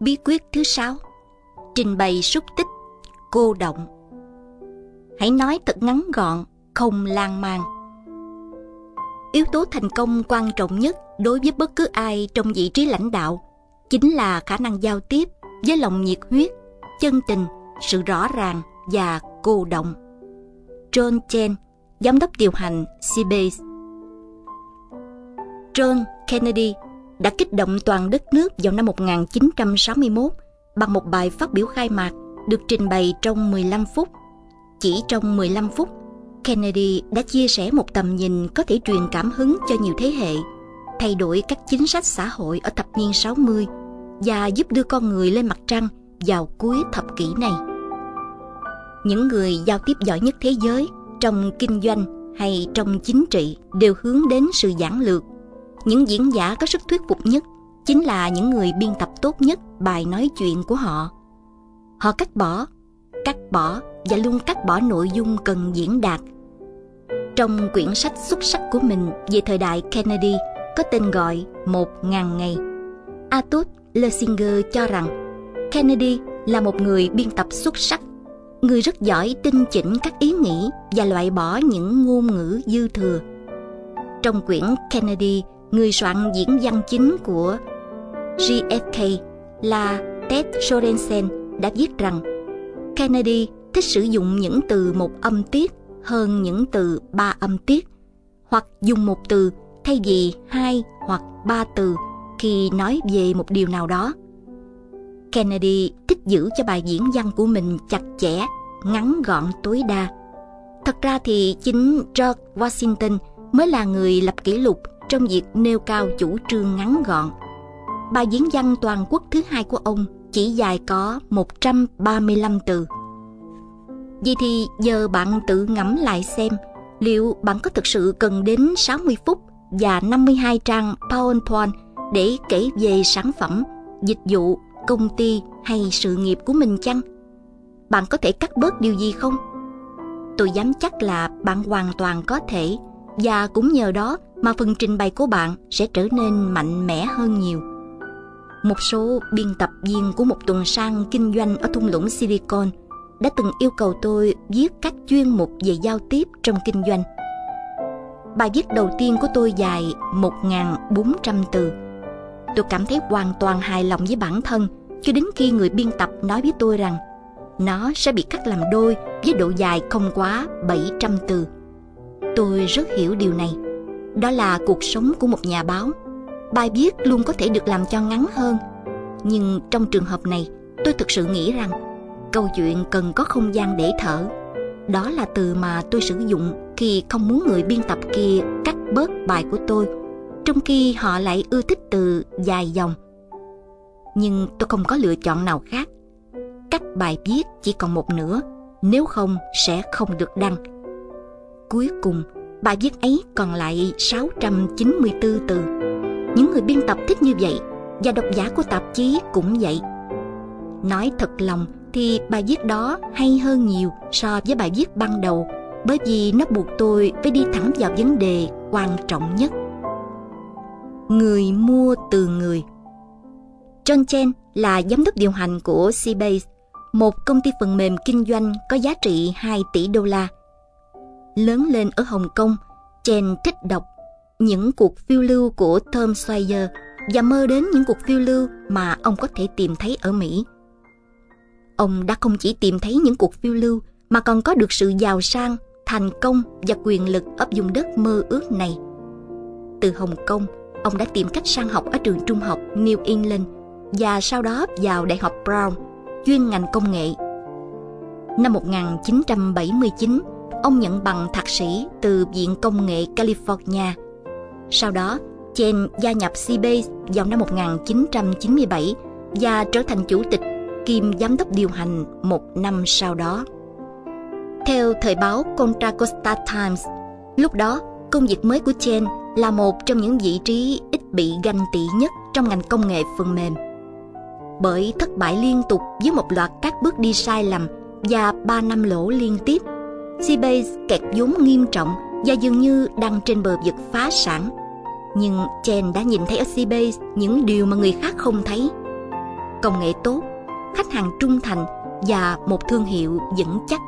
Bí quyết thứ sáu. Trình bày xúc tích Cô động. Hãy nói thật ngắn gọn, không lan man. Yếu tố thành công quan trọng nhất đối với bất cứ ai trong vị trí lãnh đạo chính là khả năng giao tiếp với lòng nhiệt huyết, chân tình, sự rõ ràng và cô động. John Chen, giám đốc điều hành CBase John Kennedy đã kích động toàn đất nước vào năm 1961 bằng một bài phát biểu khai mạc được trình bày trong 15 phút. Chỉ trong 15 phút, Kennedy đã chia sẻ một tầm nhìn có thể truyền cảm hứng cho nhiều thế hệ, thay đổi các chính sách xã hội ở thập niên 60 và giúp đưa con người lên mặt trăng vào cuối thập kỷ này. Những người giao tiếp giỏi nhất thế giới trong kinh doanh hay trong chính trị đều hướng đến sự giản lược. Những diễn giả có sức thuyết phục nhất chính là những người biên tập tốt nhất bài nói chuyện của họ. Họ cắt bỏ, cắt bỏ và luôn cắt bỏ nội dung cần diễn đạt. Trong quyển sách xuất sắc của mình về thời đại Kennedy có tên gọi Một ngàn ngày, Atus Lesinger cho rằng Kennedy là một người biên tập xuất sắc, người rất giỏi tinh chỉnh các ý nghĩ và loại bỏ những ngôn ngữ dư thừa. Trong quyển Kennedy, người soạn diễn văn chính của JFK là Ted Sorensen đã viết rằng Kennedy thích sử dụng những từ một âm tiết hơn những từ ba âm tiết, hoặc dùng một từ thay vì hai hoặc ba từ khi nói về một điều nào đó. Kennedy thích giữ cho bài diễn văn của mình chặt chẽ, ngắn gọn tối đa. Thật ra thì chính George Washington mới là người lập kỷ lục trong việc nêu cao chủ trương ngắn gọn. Bài diễn văn toàn quốc thứ hai của ông chỉ dài có 135 từ. Vì thì giờ bạn tự ngẫm lại xem liệu bạn có thực sự cần đến 60 phút và 52 trang PowerPoint để kể về sản phẩm, dịch vụ, công ty hay sự nghiệp của mình chăng? Bạn có thể cắt bớt điều gì không? Tôi dám chắc là bạn hoàn toàn có thể và cũng nhờ đó mà phần trình bày của bạn sẽ trở nên mạnh mẽ hơn nhiều. Một số biên tập viên của một tuần sang kinh doanh ở thung lũng Silicon đã từng yêu cầu tôi viết các chuyên mục về giao tiếp trong kinh doanh. Bài viết đầu tiên của tôi dài 1.400 từ. Tôi cảm thấy hoàn toàn hài lòng với bản thân cho đến khi người biên tập nói với tôi rằng nó sẽ bị cắt làm đôi với độ dài không quá 700 từ. Tôi rất hiểu điều này. Đó là cuộc sống của một nhà báo. Bài viết luôn có thể được làm cho ngắn hơn. Nhưng trong trường hợp này, tôi thực sự nghĩ rằng câu chuyện cần có không gian để thở. Đó là từ mà tôi sử dụng khi không muốn người biên tập kia cắt bớt bài của tôi, trong khi họ lại ưa thích từ dài dòng. Nhưng tôi không có lựa chọn nào khác. Cắt bài viết chỉ còn một nửa, nếu không sẽ không được đăng. Cuối cùng, bài viết ấy còn lại 694 từ. Những người biên tập thích như vậy, và độc giả của tạp chí cũng vậy. Nói thật lòng thì bài viết đó hay hơn nhiều so với bài viết ban đầu bởi vì nó buộc tôi phải đi thẳng vào vấn đề quan trọng nhất. Người mua từ người John Chen là giám đốc điều hành của Seabase, một công ty phần mềm kinh doanh có giá trị 2 tỷ đô la. Lớn lên ở Hồng Kông, Chen thích đọc những cuộc phiêu lưu của Tom Sawyer và mơ đến những cuộc phiêu lưu mà ông có thể tìm thấy ở Mỹ. Ông đã không chỉ tìm thấy những cuộc phiêu lưu mà còn có được sự giàu sang, thành công và quyền lực ở vùng đất mơ ước này. Từ Hồng Kông, ông đã tìm cách sang học ở trường trung học New England và sau đó vào Đại học Brown, chuyên ngành công nghệ. Năm 1979, ông nhận bằng thạc sĩ từ Viện Công nghệ California. Sau đó, Chen gia nhập Seabase vào năm 1997 và trở thành chủ tịch kiêm giám đốc điều hành một năm sau đó. Theo thời báo Contra Costa Times, lúc đó công việc mới của Chen là một trong những vị trí ít bị ganh tị nhất trong ngành công nghệ phần mềm. Bởi thất bại liên tục với một loạt các bước đi sai lầm và 3 năm lỗ liên tiếp, Seabase kẹt vốn nghiêm trọng và dường như đang trên bờ vực phá sản. Nhưng Chen đã nhìn thấy ở Seabase những điều mà người khác không thấy công nghệ tốt, khách hàng trung thành và một thương hiệu vững chắc.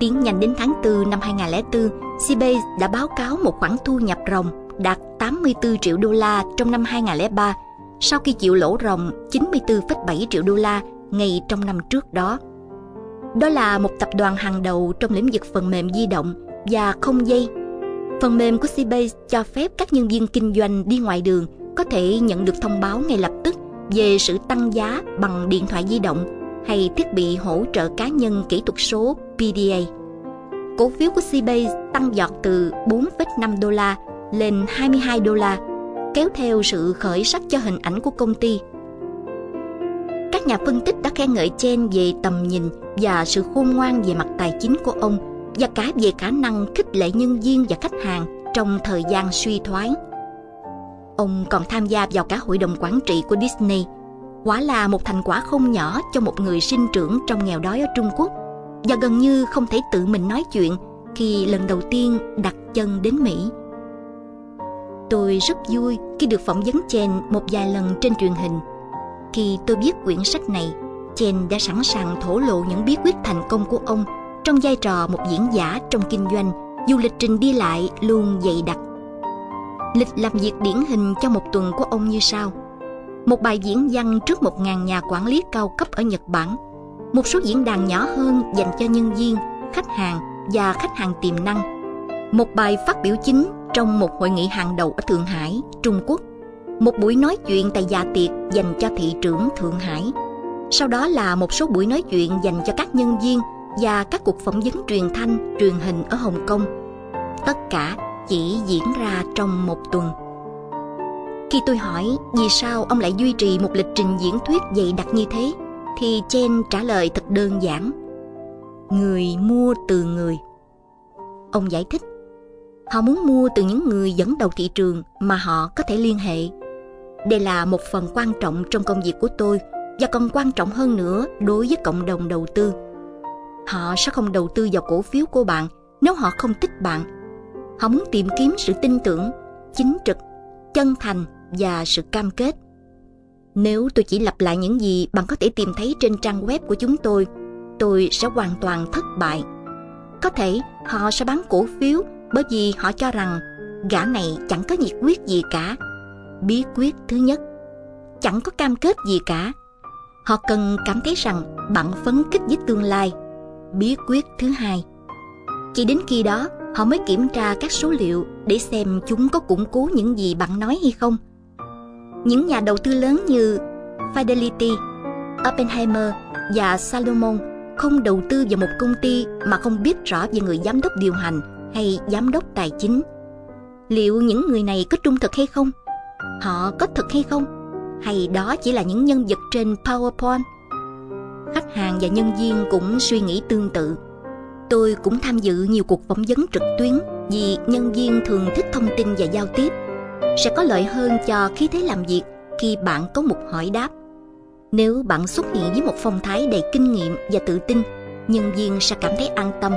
Tiến nhanh đến tháng 4 năm 2004, Seabase đã báo cáo một khoản thu nhập ròng đạt 84 triệu đô la trong năm 2003 sau khi chịu lỗ ròng 94,7 triệu đô la ngay trong năm trước đó. Đó là một tập đoàn hàng đầu trong lĩnh vực phần mềm di động và không dây. Phần mềm của Cbase cho phép các nhân viên kinh doanh đi ngoài đường có thể nhận được thông báo ngay lập tức về sự tăng giá bằng điện thoại di động hay thiết bị hỗ trợ cá nhân kỹ thuật số PDA. Cổ phiếu của Cbase tăng giọt từ 4,5 đô la lên 22 đô la, kéo theo sự khởi sắc cho hình ảnh của công ty. Các nhà phân tích đã khen ngợi Chen về tầm nhìn và sự khôn ngoan về mặt tài chính của ông và cả về khả năng khích lệ nhân viên và khách hàng trong thời gian suy thoái. Ông còn tham gia vào cả hội đồng quản trị của Disney. Quả là một thành quả không nhỏ cho một người sinh trưởng trong nghèo đói ở Trung Quốc và gần như không thể tự mình nói chuyện khi lần đầu tiên đặt chân đến Mỹ. Tôi rất vui khi được phỏng vấn Chen một vài lần trên truyền hình. Khi tôi viết quyển sách này, Chen đã sẵn sàng thổ lộ những bí quyết thành công của ông trong vai trò một diễn giả trong kinh doanh dù lịch trình đi lại luôn dày đặc. Lịch làm việc điển hình cho một tuần của ông như sau. Một bài diễn văn trước một ngàn nhà quản lý cao cấp ở Nhật Bản. Một số diễn đàn nhỏ hơn dành cho nhân viên, khách hàng và khách hàng tiềm năng. Một bài phát biểu chính trong một hội nghị hàng đầu ở Thượng Hải, Trung Quốc. Một buổi nói chuyện tại dạ tiệc dành cho thị trưởng Thượng Hải. Sau đó là một số buổi nói chuyện dành cho các nhân viên và các cuộc phỏng vấn truyền thanh, truyền hình ở Hồng Kông. Tất cả chỉ diễn ra trong một tuần. Khi tôi hỏi vì sao ông lại duy trì một lịch trình diễn thuyết dày đặc như thế, thì Chen trả lời thật đơn giản. Người mua từ người. Ông giải thích, họ muốn mua từ những người dẫn đầu thị trường mà họ có thể liên hệ. Đây là một phần quan trọng trong công việc của tôi và còn quan trọng hơn nữa đối với cộng đồng đầu tư. Họ sẽ không đầu tư vào cổ phiếu của bạn nếu họ không thích bạn. Họ muốn tìm kiếm sự tin tưởng, chính trực, chân thành và sự cam kết. Nếu tôi chỉ lặp lại những gì bạn có thể tìm thấy trên trang web của chúng tôi, tôi sẽ hoàn toàn thất bại. Có thể họ sẽ bán cổ phiếu bởi vì họ cho rằng gã này chẳng có nhiệt quyết gì cả. Bí quyết thứ nhất, chẳng có cam kết gì cả. Họ cần cảm thấy rằng bạn phấn khích với tương lai bí quyết thứ hai. Chỉ đến khi đó, họ mới kiểm tra các số liệu để xem chúng có củng cố những gì bạn nói hay không. Những nhà đầu tư lớn như Fidelity, Oppenheimer và Salomon không đầu tư vào một công ty mà không biết rõ về người giám đốc điều hành hay giám đốc tài chính. Liệu những người này có trung thực hay không? Họ có thực hay không? Hay đó chỉ là những nhân vật trên PowerPoint? khách hàng và nhân viên cũng suy nghĩ tương tự. Tôi cũng tham dự nhiều cuộc phỏng vấn trực tuyến vì nhân viên thường thích thông tin và giao tiếp. Sẽ có lợi hơn cho khí thế làm việc khi bạn có một hỏi đáp. Nếu bạn xuất hiện với một phong thái đầy kinh nghiệm và tự tin, nhân viên sẽ cảm thấy an tâm.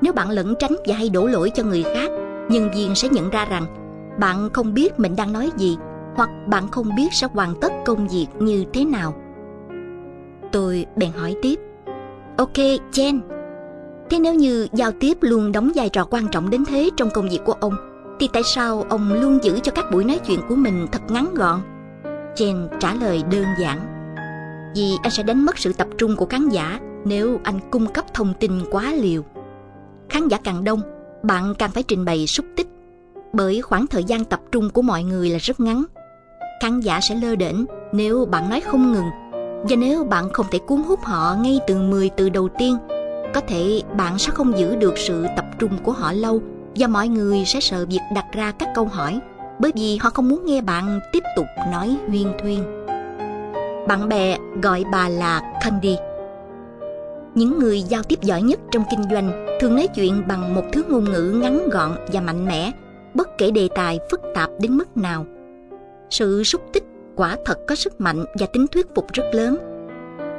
Nếu bạn lẩn tránh và hay đổ lỗi cho người khác, nhân viên sẽ nhận ra rằng bạn không biết mình đang nói gì hoặc bạn không biết sẽ hoàn tất công việc như thế nào. Tôi bèn hỏi tiếp. Ok, Chen. Thế nếu như giao tiếp luôn đóng vai trò quan trọng đến thế trong công việc của ông, thì tại sao ông luôn giữ cho các buổi nói chuyện của mình thật ngắn gọn? Chen trả lời đơn giản. Vì anh sẽ đánh mất sự tập trung của khán giả nếu anh cung cấp thông tin quá liều. Khán giả càng đông, bạn càng phải trình bày xúc tích, bởi khoảng thời gian tập trung của mọi người là rất ngắn. Khán giả sẽ lơ đễnh nếu bạn nói không ngừng và nếu bạn không thể cuốn hút họ ngay từ 10 từ đầu tiên, có thể bạn sẽ không giữ được sự tập trung của họ lâu và mọi người sẽ sợ việc đặt ra các câu hỏi bởi vì họ không muốn nghe bạn tiếp tục nói huyên thuyên. Bạn bè gọi bà là Candy. Những người giao tiếp giỏi nhất trong kinh doanh thường nói chuyện bằng một thứ ngôn ngữ ngắn gọn và mạnh mẽ, bất kể đề tài phức tạp đến mức nào. Sự xúc tích quả thật có sức mạnh và tính thuyết phục rất lớn.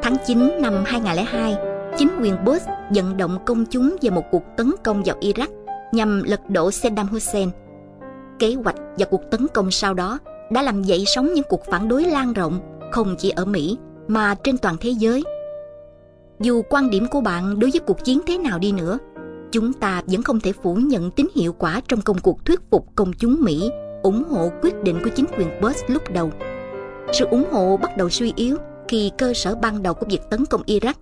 Tháng 9 năm 2002, chính quyền Bush vận động công chúng về một cuộc tấn công vào Iraq nhằm lật đổ Saddam Hussein. Kế hoạch và cuộc tấn công sau đó đã làm dậy sóng những cuộc phản đối lan rộng không chỉ ở Mỹ mà trên toàn thế giới. Dù quan điểm của bạn đối với cuộc chiến thế nào đi nữa, chúng ta vẫn không thể phủ nhận tính hiệu quả trong công cuộc thuyết phục công chúng Mỹ ủng hộ quyết định của chính quyền Bush lúc đầu. Sự ủng hộ bắt đầu suy yếu khi cơ sở ban đầu của việc tấn công Iraq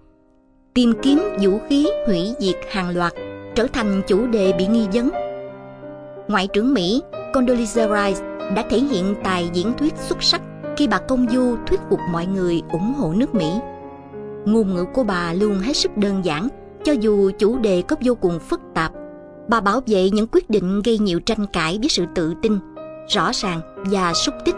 tìm kiếm vũ khí hủy diệt hàng loạt trở thành chủ đề bị nghi vấn. Ngoại trưởng Mỹ Condoleezza Rice đã thể hiện tài diễn thuyết xuất sắc khi bà công du thuyết phục mọi người ủng hộ nước Mỹ. Ngôn ngữ của bà luôn hết sức đơn giản, cho dù chủ đề có vô cùng phức tạp. Bà bảo vệ những quyết định gây nhiều tranh cãi với sự tự tin, rõ ràng và xúc tích.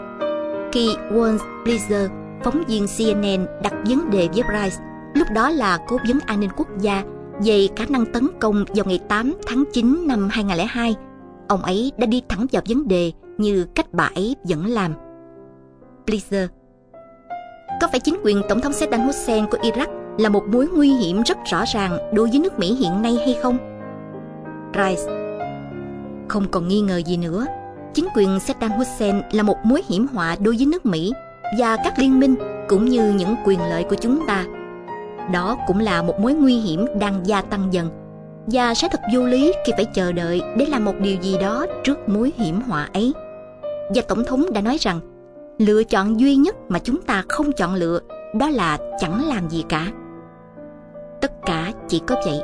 Khi Walt Blizzard, phóng viên CNN đặt vấn đề với Rice, lúc đó là cố vấn an ninh quốc gia về khả năng tấn công vào ngày 8 tháng 9 năm 2002, ông ấy đã đi thẳng vào vấn đề như cách bà ấy vẫn làm. Blizzard Có phải chính quyền Tổng thống Saddam Hussein của Iraq là một mối nguy hiểm rất rõ ràng đối với nước Mỹ hiện nay hay không? Rice Không còn nghi ngờ gì nữa. Chính quyền Saddam Hussein là một mối hiểm họa đối với nước Mỹ và các liên minh cũng như những quyền lợi của chúng ta. Đó cũng là một mối nguy hiểm đang gia tăng dần và sẽ thật vô lý khi phải chờ đợi để làm một điều gì đó trước mối hiểm họa ấy. Và Tổng thống đã nói rằng, lựa chọn duy nhất mà chúng ta không chọn lựa đó là chẳng làm gì cả. Tất cả chỉ có vậy.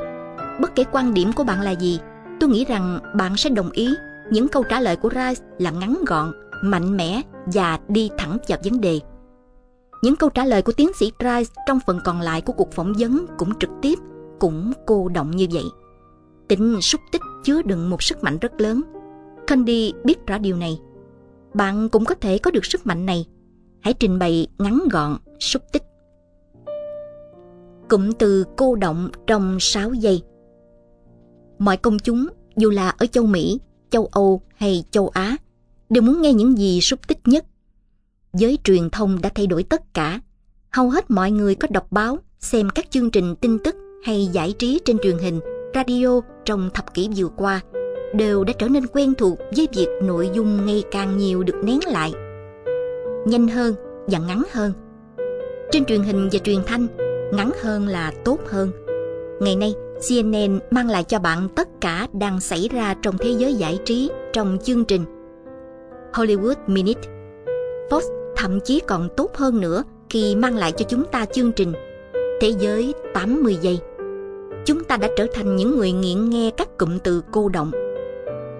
Bất kể quan điểm của bạn là gì, tôi nghĩ rằng bạn sẽ đồng ý những câu trả lời của Rice là ngắn gọn, mạnh mẽ và đi thẳng vào vấn đề. Những câu trả lời của tiến sĩ Rice trong phần còn lại của cuộc phỏng vấn cũng trực tiếp, cũng cô động như vậy. Tính xúc tích chứa đựng một sức mạnh rất lớn. Candy biết rõ điều này. Bạn cũng có thể có được sức mạnh này. Hãy trình bày ngắn gọn, xúc tích. Cụm từ cô động trong 6 giây. Mọi công chúng, dù là ở châu Mỹ, châu Âu hay châu Á, đều muốn nghe những gì xúc tích nhất. Giới truyền thông đã thay đổi tất cả. Hầu hết mọi người có đọc báo, xem các chương trình tin tức hay giải trí trên truyền hình radio trong thập kỷ vừa qua đều đã trở nên quen thuộc với việc nội dung ngày càng nhiều được nén lại. Nhanh hơn và ngắn hơn. Trên truyền hình và truyền thanh, ngắn hơn là tốt hơn. Ngày nay, CNN mang lại cho bạn tất cả đang xảy ra trong thế giới giải trí trong chương trình Hollywood Minute. Fox thậm chí còn tốt hơn nữa khi mang lại cho chúng ta chương trình Thế giới 80 giây chúng ta đã trở thành những người nghiện nghe các cụm từ cô động.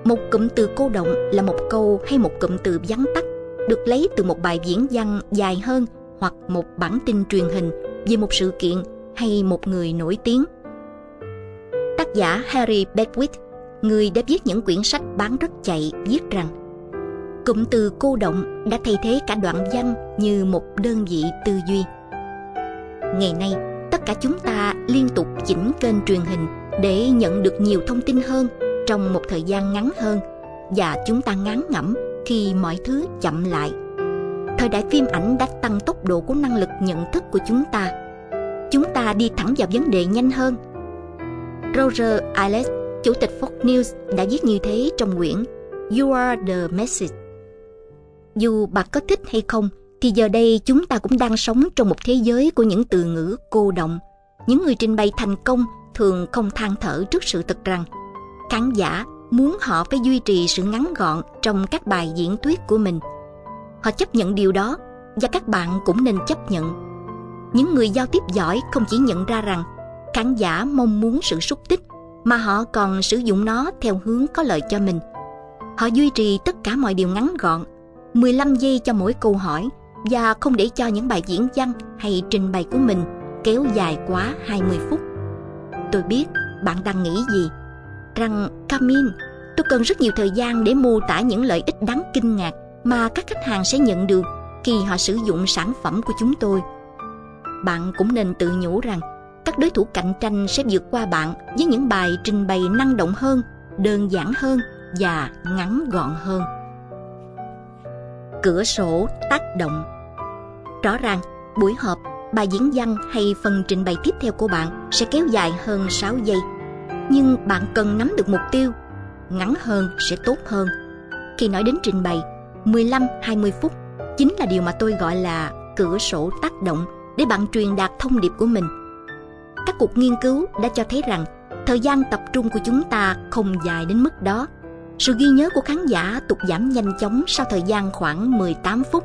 Một cụm từ cô động là một câu hay một cụm từ vắn tắt được lấy từ một bài diễn văn dài hơn hoặc một bản tin truyền hình về một sự kiện hay một người nổi tiếng. Tác giả Harry Beckwith, người đã viết những quyển sách bán rất chạy, viết rằng cụm từ cô động đã thay thế cả đoạn văn như một đơn vị tư duy. Ngày nay, tất cả chúng ta liên tục chỉnh kênh truyền hình để nhận được nhiều thông tin hơn trong một thời gian ngắn hơn và chúng ta ngán ngẩm khi mọi thứ chậm lại thời đại phim ảnh đã tăng tốc độ của năng lực nhận thức của chúng ta chúng ta đi thẳng vào vấn đề nhanh hơn roger ailes, chủ tịch fox news, đã viết như thế trong quyển you are the message dù bạn có thích hay không, thì giờ đây chúng ta cũng đang sống trong một thế giới của những từ ngữ cô động. Những người trình bày thành công thường không than thở trước sự thật rằng khán giả muốn họ phải duy trì sự ngắn gọn trong các bài diễn thuyết của mình. Họ chấp nhận điều đó và các bạn cũng nên chấp nhận. Những người giao tiếp giỏi không chỉ nhận ra rằng khán giả mong muốn sự xúc tích mà họ còn sử dụng nó theo hướng có lợi cho mình. Họ duy trì tất cả mọi điều ngắn gọn, 15 giây cho mỗi câu hỏi và không để cho những bài diễn văn hay trình bày của mình kéo dài quá 20 phút. Tôi biết bạn đang nghĩ gì, rằng camin tôi cần rất nhiều thời gian để mô tả những lợi ích đáng kinh ngạc mà các khách hàng sẽ nhận được khi họ sử dụng sản phẩm của chúng tôi. Bạn cũng nên tự nhủ rằng các đối thủ cạnh tranh sẽ vượt qua bạn với những bài trình bày năng động hơn, đơn giản hơn và ngắn gọn hơn. Cửa sổ tác động. Rõ ràng buổi họp bài diễn văn hay phần trình bày tiếp theo của bạn sẽ kéo dài hơn 6 giây. Nhưng bạn cần nắm được mục tiêu ngắn hơn sẽ tốt hơn. Khi nói đến trình bày 15-20 phút chính là điều mà tôi gọi là cửa sổ tác động để bạn truyền đạt thông điệp của mình. Các cuộc nghiên cứu đã cho thấy rằng thời gian tập trung của chúng ta không dài đến mức đó. Sự ghi nhớ của khán giả tụt giảm nhanh chóng sau thời gian khoảng 18 phút.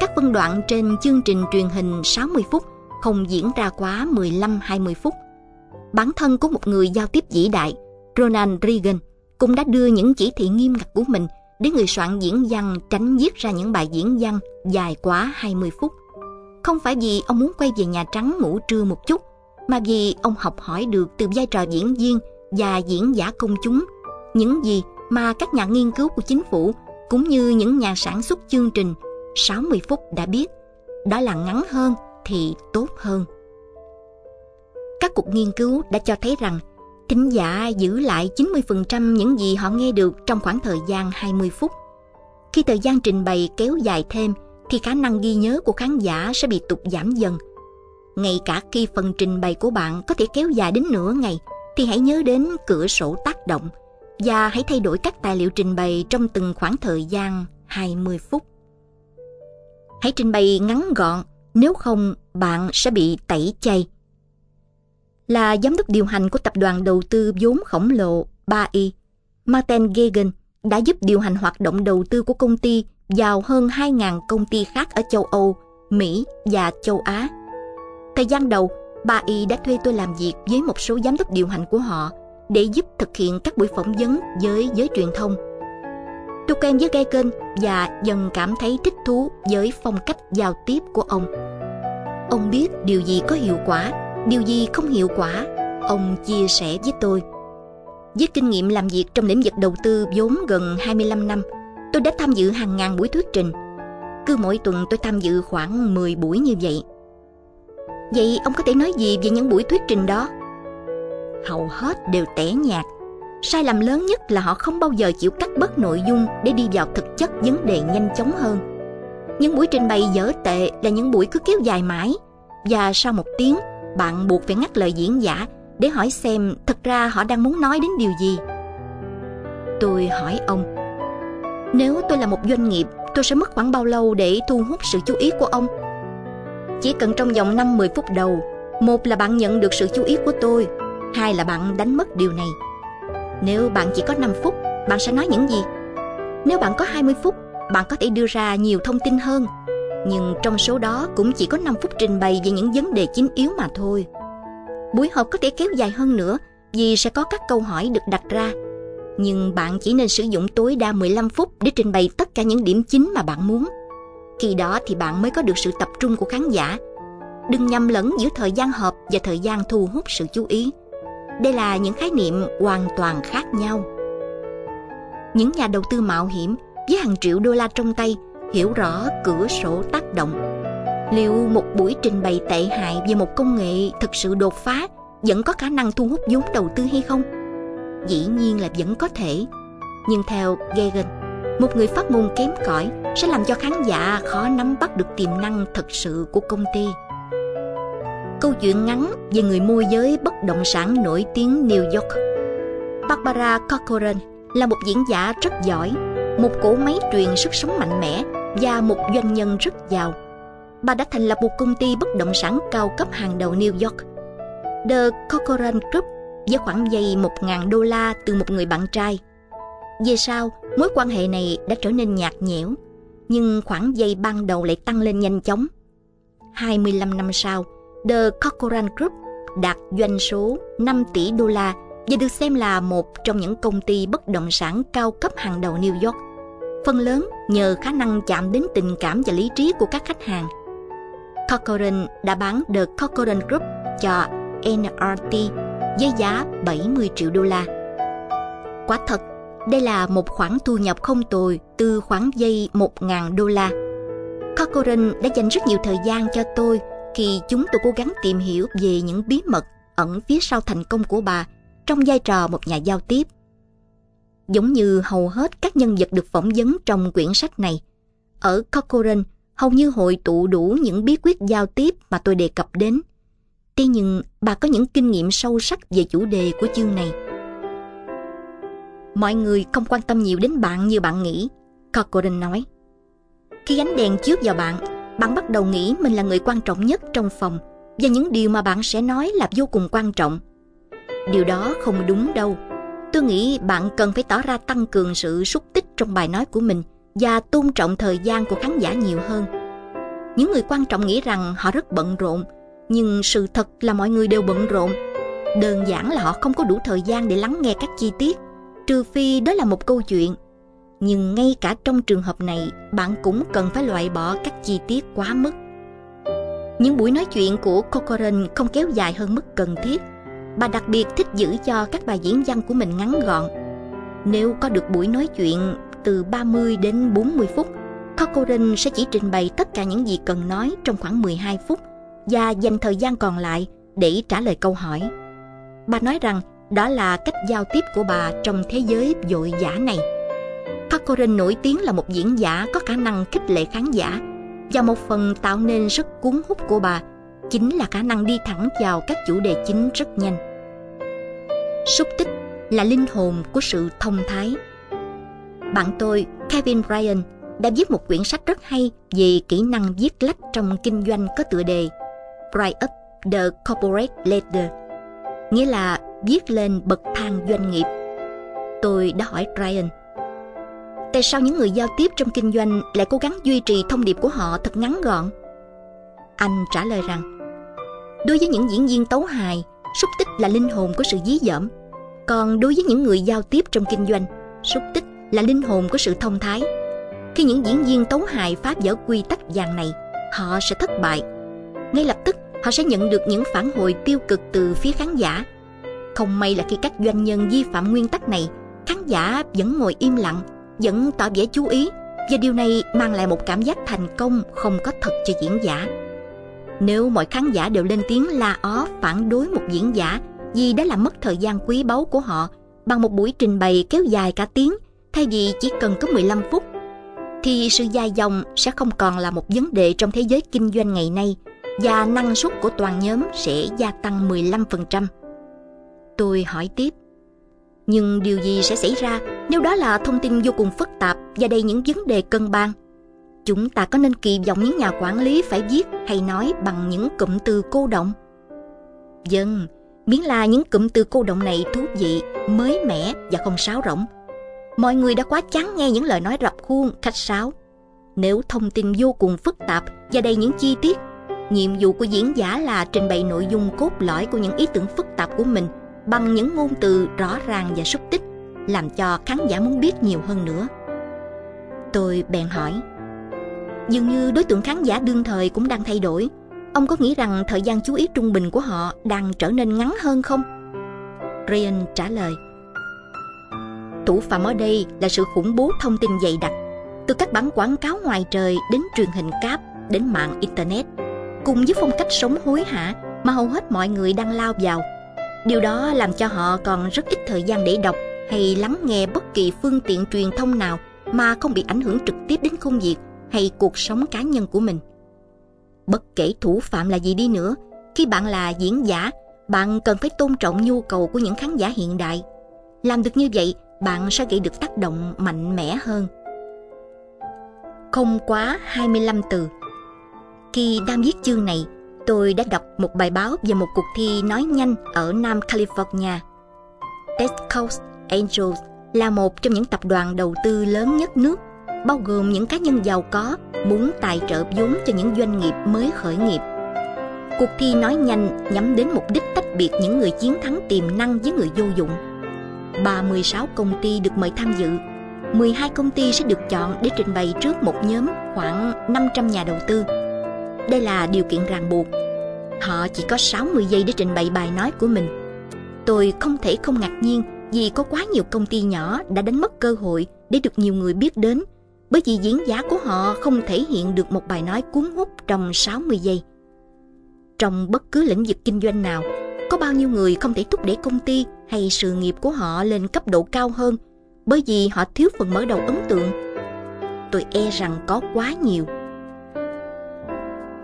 Các phân đoạn trên chương trình truyền hình 60 phút không diễn ra quá 15-20 phút. Bản thân của một người giao tiếp vĩ đại, Ronald Reagan, cũng đã đưa những chỉ thị nghiêm ngặt của mình để người soạn diễn văn tránh viết ra những bài diễn văn dài quá 20 phút. Không phải vì ông muốn quay về Nhà Trắng ngủ trưa một chút, mà vì ông học hỏi được từ vai trò diễn viên và diễn giả công chúng những gì mà các nhà nghiên cứu của chính phủ cũng như những nhà sản xuất chương trình 60 phút đã biết. Đó là ngắn hơn thì tốt hơn. Các cuộc nghiên cứu đã cho thấy rằng thính giả giữ lại 90% những gì họ nghe được trong khoảng thời gian 20 phút. Khi thời gian trình bày kéo dài thêm thì khả năng ghi nhớ của khán giả sẽ bị tụt giảm dần. Ngay cả khi phần trình bày của bạn có thể kéo dài đến nửa ngày thì hãy nhớ đến cửa sổ tác động và hãy thay đổi các tài liệu trình bày trong từng khoảng thời gian 20 phút. Hãy trình bày ngắn gọn, nếu không bạn sẽ bị tẩy chay. Là giám đốc điều hành của tập đoàn đầu tư vốn khổng lồ 3i, Martin Gagan đã giúp điều hành hoạt động đầu tư của công ty vào hơn 2.000 công ty khác ở châu Âu, Mỹ và châu Á. Thời gian đầu, 3i đã thuê tôi làm việc với một số giám đốc điều hành của họ để giúp thực hiện các buổi phỏng vấn với giới truyền thông. Tôi quen với Gagan và dần cảm thấy thích thú với phong cách giao tiếp của ông. Ông biết điều gì có hiệu quả, điều gì không hiệu quả. Ông chia sẻ với tôi. Với kinh nghiệm làm việc trong lĩnh vực đầu tư vốn gần 25 năm, tôi đã tham dự hàng ngàn buổi thuyết trình. Cứ mỗi tuần tôi tham dự khoảng 10 buổi như vậy. Vậy ông có thể nói gì về những buổi thuyết trình đó? Hầu hết đều tẻ nhạt. Sai lầm lớn nhất là họ không bao giờ chịu cắt bớt nội dung để đi vào thực chất vấn đề nhanh chóng hơn. Những buổi trình bày dở tệ là những buổi cứ kéo dài mãi và sau một tiếng bạn buộc phải ngắt lời diễn giả để hỏi xem thật ra họ đang muốn nói đến điều gì. Tôi hỏi ông, nếu tôi là một doanh nghiệp, tôi sẽ mất khoảng bao lâu để thu hút sự chú ý của ông? Chỉ cần trong vòng 5-10 phút đầu, một là bạn nhận được sự chú ý của tôi, hai là bạn đánh mất điều này. Nếu bạn chỉ có 5 phút, bạn sẽ nói những gì? Nếu bạn có 20 phút, bạn có thể đưa ra nhiều thông tin hơn. Nhưng trong số đó cũng chỉ có 5 phút trình bày về những vấn đề chính yếu mà thôi. Buổi họp có thể kéo dài hơn nữa vì sẽ có các câu hỏi được đặt ra. Nhưng bạn chỉ nên sử dụng tối đa 15 phút để trình bày tất cả những điểm chính mà bạn muốn. Khi đó thì bạn mới có được sự tập trung của khán giả. Đừng nhầm lẫn giữa thời gian họp và thời gian thu hút sự chú ý. Đây là những khái niệm hoàn toàn khác nhau. Những nhà đầu tư mạo hiểm với hàng triệu đô la trong tay hiểu rõ cửa sổ tác động. Liệu một buổi trình bày tệ hại về một công nghệ thực sự đột phá vẫn có khả năng thu hút vốn đầu tư hay không? Dĩ nhiên là vẫn có thể. Nhưng theo Gagan, một người phát ngôn kém cỏi sẽ làm cho khán giả khó nắm bắt được tiềm năng thật sự của công ty. Câu chuyện ngắn về người môi giới bất động sản nổi tiếng New York. Barbara Corcoran là một diễn giả rất giỏi, một cỗ máy truyền sức sống mạnh mẽ và một doanh nhân rất giàu. Bà đã thành lập một công ty bất động sản cao cấp hàng đầu New York. The Corcoran Group với khoản vay 1.000 đô la từ một người bạn trai. Về sau, mối quan hệ này đã trở nên nhạt nhẽo, nhưng khoản vay ban đầu lại tăng lên nhanh chóng. 25 năm sau, The Corcoran Group đạt doanh số 5 tỷ đô la và được xem là một trong những công ty bất động sản cao cấp hàng đầu New York. Phần lớn nhờ khả năng chạm đến tình cảm và lý trí của các khách hàng. Corcoran đã bán The Corcoran Group cho NRT với giá 70 triệu đô la. Quả thật, đây là một khoản thu nhập không tồi từ khoản dây 1.000 đô la. Corcoran đã dành rất nhiều thời gian cho tôi khi chúng tôi cố gắng tìm hiểu về những bí mật ẩn phía sau thành công của bà trong vai trò một nhà giao tiếp. Giống như hầu hết các nhân vật được phỏng vấn trong quyển sách này, ở Corcoran hầu như hội tụ đủ những bí quyết giao tiếp mà tôi đề cập đến. Thế nhưng bà có những kinh nghiệm sâu sắc về chủ đề của chương này. Mọi người không quan tâm nhiều đến bạn như bạn nghĩ, Corcoran nói. Khi ánh đèn chiếu vào bạn, bạn bắt đầu nghĩ mình là người quan trọng nhất trong phòng và những điều mà bạn sẽ nói là vô cùng quan trọng. Điều đó không đúng đâu. Tôi nghĩ bạn cần phải tỏ ra tăng cường sự xúc tích trong bài nói của mình và tôn trọng thời gian của khán giả nhiều hơn. Những người quan trọng nghĩ rằng họ rất bận rộn, nhưng sự thật là mọi người đều bận rộn. Đơn giản là họ không có đủ thời gian để lắng nghe các chi tiết, trừ phi đó là một câu chuyện. Nhưng ngay cả trong trường hợp này, bạn cũng cần phải loại bỏ các chi tiết quá mức. Những buổi nói chuyện của Corcoran không kéo dài hơn mức cần thiết. Bà đặc biệt thích giữ cho các bài diễn văn của mình ngắn gọn. Nếu có được buổi nói chuyện từ 30 đến 40 phút, Corcoran sẽ chỉ trình bày tất cả những gì cần nói trong khoảng 12 phút và dành thời gian còn lại để trả lời câu hỏi. Bà nói rằng đó là cách giao tiếp của bà trong thế giới vội vã này. Corcoran nổi tiếng là một diễn giả có khả năng khích lệ khán giả và một phần tạo nên sức cuốn hút của bà chính là khả năng đi thẳng vào các chủ đề chính rất nhanh. Xúc tích là linh hồn của sự thông thái. Bạn tôi, Kevin Bryan, đã viết một quyển sách rất hay về kỹ năng viết lách trong kinh doanh có tựa đề Write Up the Corporate Ladder, nghĩa là viết lên bậc thang doanh nghiệp. Tôi đã hỏi Brian, tại sao những người giao tiếp trong kinh doanh lại cố gắng duy trì thông điệp của họ thật ngắn gọn? Anh trả lời rằng, đối với những diễn viên tấu hài, xúc tích là linh hồn của sự dí dỏm. Còn đối với những người giao tiếp trong kinh doanh, xúc tích là linh hồn của sự thông thái. Khi những diễn viên tấu hài phá vỡ quy tắc vàng này, họ sẽ thất bại. Ngay lập tức, họ sẽ nhận được những phản hồi tiêu cực từ phía khán giả. Không may là khi các doanh nhân vi phạm nguyên tắc này, khán giả vẫn ngồi im lặng, vẫn tỏ vẻ chú ý và điều này mang lại một cảm giác thành công không có thật cho diễn giả. Nếu mọi khán giả đều lên tiếng la ó phản đối một diễn giả vì đã làm mất thời gian quý báu của họ bằng một buổi trình bày kéo dài cả tiếng thay vì chỉ cần có 15 phút, thì sự dài dòng sẽ không còn là một vấn đề trong thế giới kinh doanh ngày nay và năng suất của toàn nhóm sẽ gia tăng 15%. Tôi hỏi tiếp, nhưng điều gì sẽ xảy ra nếu đó là thông tin vô cùng phức tạp và đầy những vấn đề cân bằng? Chúng ta có nên kỳ vọng những nhà quản lý phải viết hay nói bằng những cụm từ cô động? Dân, miễn là những cụm từ cô động này thú vị, mới mẻ và không sáo rỗng. Mọi người đã quá chán nghe những lời nói rập khuôn, khách sáo. Nếu thông tin vô cùng phức tạp và đầy những chi tiết, nhiệm vụ của diễn giả là trình bày nội dung cốt lõi của những ý tưởng phức tạp của mình bằng những ngôn từ rõ ràng và xúc tích, làm cho khán giả muốn biết nhiều hơn nữa. Tôi bèn hỏi, Dường như đối tượng khán giả đương thời cũng đang thay đổi. Ông có nghĩ rằng thời gian chú ý trung bình của họ đang trở nên ngắn hơn không? Ryan trả lời. Thủ phạm ở đây là sự khủng bố thông tin dày đặc, từ các bản quảng cáo ngoài trời đến truyền hình cáp đến mạng Internet, cùng với phong cách sống hối hả mà hầu hết mọi người đang lao vào. Điều đó làm cho họ còn rất ít thời gian để đọc hay lắng nghe bất kỳ phương tiện truyền thông nào mà không bị ảnh hưởng trực tiếp đến công việc hay cuộc sống cá nhân của mình. Bất kể thủ phạm là gì đi nữa, khi bạn là diễn giả, bạn cần phải tôn trọng nhu cầu của những khán giả hiện đại. Làm được như vậy, bạn sẽ gây được tác động mạnh mẽ hơn. Không quá 25 từ Khi đang viết chương này, tôi đã đọc một bài báo về một cuộc thi nói nhanh ở Nam California. Test Coast Angels là một trong những tập đoàn đầu tư lớn nhất nước bao gồm những cá nhân giàu có muốn tài trợ vốn cho những doanh nghiệp mới khởi nghiệp. Cuộc thi nói nhanh nhắm đến mục đích tách biệt những người chiến thắng tiềm năng với người vô dụng. 36 công ty được mời tham dự. 12 công ty sẽ được chọn để trình bày trước một nhóm khoảng 500 nhà đầu tư. Đây là điều kiện ràng buộc. Họ chỉ có 60 giây để trình bày bài nói của mình. Tôi không thể không ngạc nhiên vì có quá nhiều công ty nhỏ đã đánh mất cơ hội để được nhiều người biết đến bởi vì diễn giả của họ không thể hiện được một bài nói cuốn hút trong 60 giây. Trong bất cứ lĩnh vực kinh doanh nào, có bao nhiêu người không thể thúc đẩy công ty hay sự nghiệp của họ lên cấp độ cao hơn bởi vì họ thiếu phần mở đầu ấn tượng. Tôi e rằng có quá nhiều.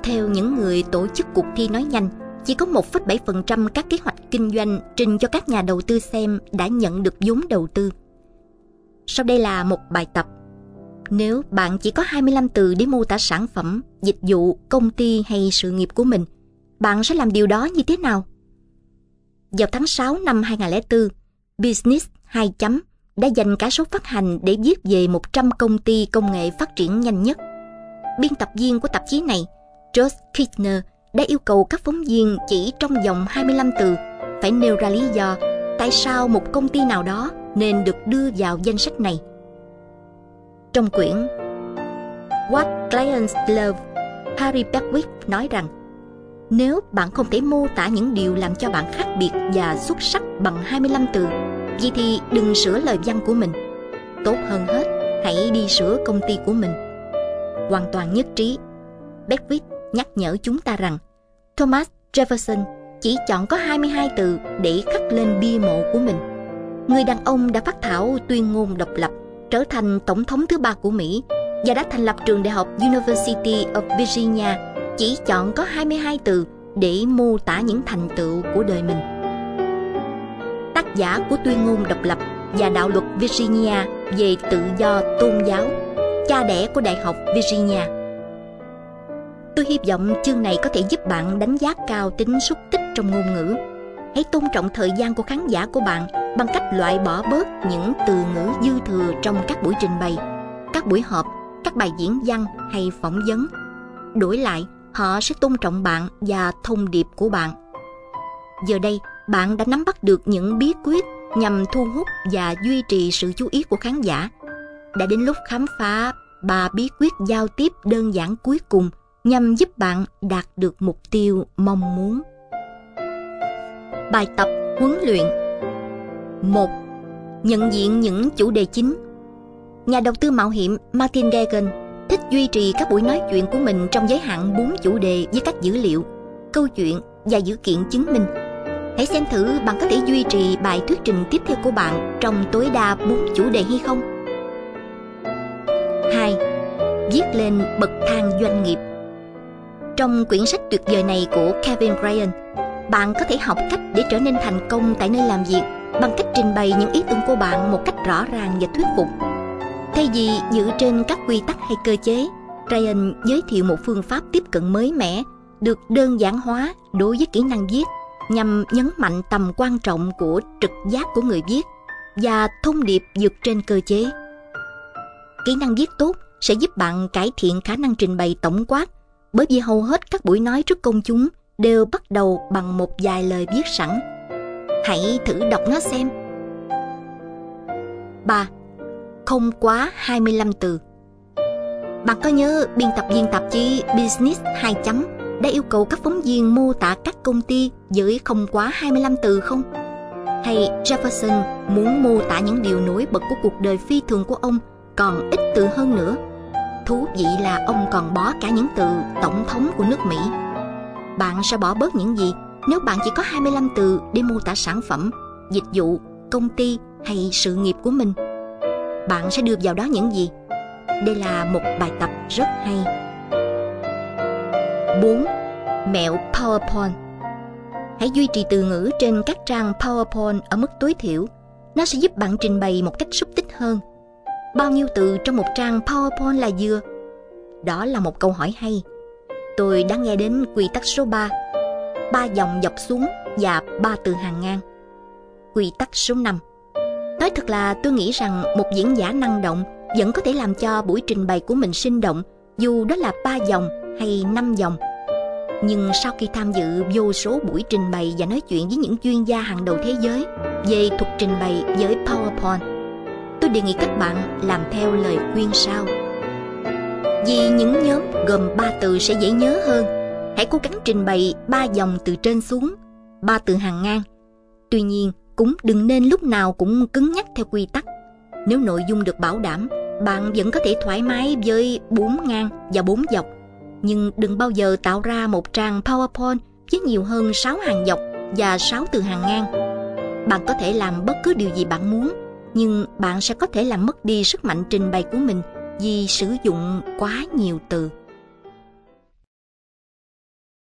Theo những người tổ chức cuộc thi nói nhanh, chỉ có 1,7% các kế hoạch kinh doanh trình cho các nhà đầu tư xem đã nhận được vốn đầu tư. Sau đây là một bài tập nếu bạn chỉ có 25 từ để mô tả sản phẩm dịch vụ, công ty hay sự nghiệp của mình, bạn sẽ làm điều đó như thế nào? Vào tháng 6 năm 2004, Business 2 chấm đã dành cả số phát hành để viết về 100 công ty công nghệ phát triển nhanh nhất. Biên tập viên của tạp chí này, George Kitner, đã yêu cầu các phóng viên chỉ trong vòng 25 từ phải nêu ra lý do tại sao một công ty nào đó nên được đưa vào danh sách này. Trong quyển What Clients Love, Harry Beckwith nói rằng nếu bạn không thể mô tả những điều làm cho bạn khác biệt và xuất sắc bằng 25 từ, vậy thì đừng sửa lời văn của mình. Tốt hơn hết, hãy đi sửa công ty của mình. Hoàn toàn nhất trí. Beckwith nhắc nhở chúng ta rằng Thomas Jefferson chỉ chọn có 22 từ để khắc lên bia mộ của mình. Người đàn ông đã phát thảo tuyên ngôn độc lập, trở thành tổng thống thứ ba của Mỹ và đã thành lập trường đại học University of Virginia chỉ chọn có 22 từ để mô tả những thành tựu của đời mình. Tác giả của tuyên ngôn độc lập và đạo luật Virginia về tự do tôn giáo, cha đẻ của Đại học Virginia. Tôi hy vọng chương này có thể giúp bạn đánh giá cao tính xúc tích trong ngôn ngữ. Hãy tôn trọng thời gian của khán giả của bạn bằng cách loại bỏ bớt những từ ngữ dư thừa trong các buổi trình bày, các buổi họp, các bài diễn văn hay phỏng vấn. Đổi lại, họ sẽ tôn trọng bạn và thông điệp của bạn. Giờ đây, bạn đã nắm bắt được những bí quyết nhằm thu hút và duy trì sự chú ý của khán giả. Đã đến lúc khám phá ba bí quyết giao tiếp đơn giản cuối cùng nhằm giúp bạn đạt được mục tiêu mong muốn. Bài tập huấn luyện 1. Nhận diện những chủ đề chính Nhà đầu tư mạo hiểm Martin Gagan thích duy trì các buổi nói chuyện của mình trong giới hạn 4 chủ đề với các dữ liệu, câu chuyện và dữ kiện chứng minh. Hãy xem thử bạn có thể duy trì bài thuyết trình tiếp theo của bạn trong tối đa 4 chủ đề hay không. 2. Viết lên bậc thang doanh nghiệp Trong quyển sách tuyệt vời này của Kevin Bryan, bạn có thể học cách để trở nên thành công tại nơi làm việc bằng cách trình bày những ý tưởng của bạn một cách rõ ràng và thuyết phục Thay vì dựa trên các quy tắc hay cơ chế, Ryan giới thiệu một phương pháp tiếp cận mới mẻ, được đơn giản hóa đối với kỹ năng viết, nhằm nhấn mạnh tầm quan trọng của trực giác của người viết và thông điệp vượt trên cơ chế. Kỹ năng viết tốt sẽ giúp bạn cải thiện khả năng trình bày tổng quát, bởi vì hầu hết các buổi nói trước công chúng đều bắt đầu bằng một vài lời viết sẵn. Hãy thử đọc nó xem. 3 không quá 25 từ. Bạn có nhớ biên tập viên tạp chí Business 2 chấm đã yêu cầu các phóng viên mô tả các công ty với không quá 25 từ không? Hay Jefferson muốn mô tả những điều nổi bật của cuộc đời phi thường của ông còn ít từ hơn nữa. Thú vị là ông còn bỏ cả những từ tổng thống của nước Mỹ. Bạn sẽ bỏ bớt những gì nếu bạn chỉ có 25 từ để mô tả sản phẩm, dịch vụ, công ty hay sự nghiệp của mình? bạn sẽ đưa vào đó những gì? Đây là một bài tập rất hay. 4. Mẹo PowerPoint Hãy duy trì từ ngữ trên các trang PowerPoint ở mức tối thiểu. Nó sẽ giúp bạn trình bày một cách xúc tích hơn. Bao nhiêu từ trong một trang PowerPoint là vừa? Đó là một câu hỏi hay. Tôi đã nghe đến quy tắc số 3 ba dòng dọc xuống và ba từ hàng ngang. Quy tắc số 5 Nói thật là tôi nghĩ rằng một diễn giả năng động vẫn có thể làm cho buổi trình bày của mình sinh động dù đó là ba dòng hay năm dòng. Nhưng sau khi tham dự vô số buổi trình bày và nói chuyện với những chuyên gia hàng đầu thế giới về thuật trình bày với PowerPoint, tôi đề nghị các bạn làm theo lời khuyên sau. Vì những nhóm gồm ba từ sẽ dễ nhớ hơn, hãy cố gắng trình bày ba dòng từ trên xuống, ba từ hàng ngang. Tuy nhiên, cũng đừng nên lúc nào cũng cứng nhắc theo quy tắc. Nếu nội dung được bảo đảm, bạn vẫn có thể thoải mái với bốn ngang và bốn dọc. Nhưng đừng bao giờ tạo ra một trang PowerPoint với nhiều hơn 6 hàng dọc và 6 từ hàng ngang. Bạn có thể làm bất cứ điều gì bạn muốn, nhưng bạn sẽ có thể làm mất đi sức mạnh trình bày của mình vì sử dụng quá nhiều từ.